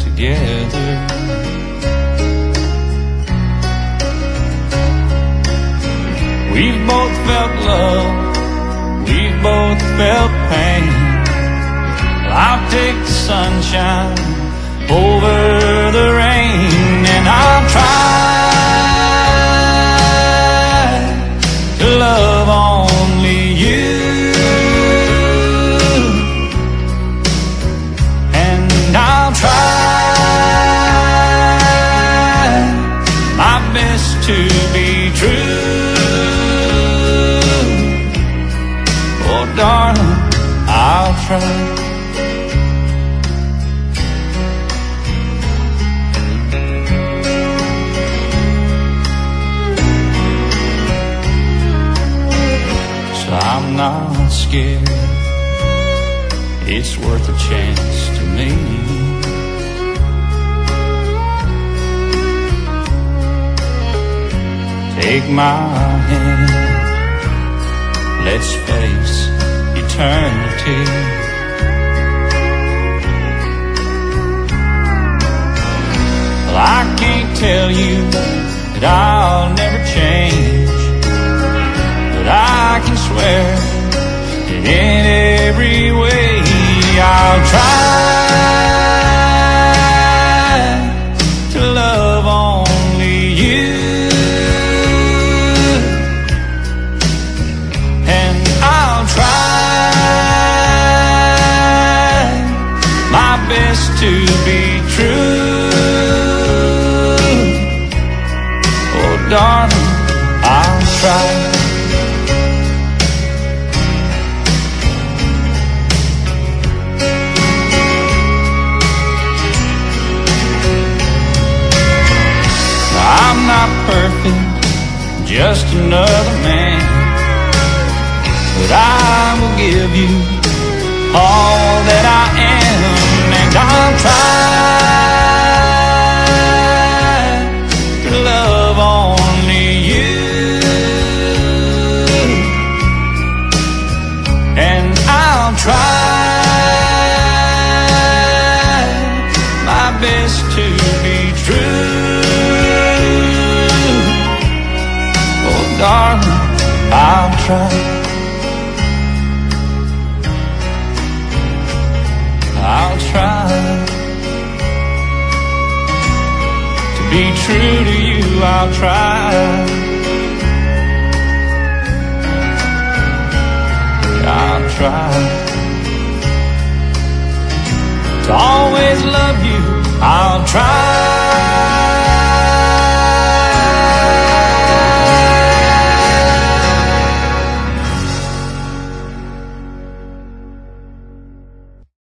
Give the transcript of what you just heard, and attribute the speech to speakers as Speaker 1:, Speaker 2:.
Speaker 1: together. We've both felt love, we've both felt pain. I'll take the sunshine over Oh, darling, I'll try. So I'm not scared. It's worth a chance to me. Take my. Let's face eternity. Well, I can't tell you that I'll never best to be true. Oh, darling, I'll try. I'm not perfect, just another man. But I will give I'll try my best to be true. Oh, darling, I'll try. I'll try to be true to you. I'll try. Try to always love you. I'll try.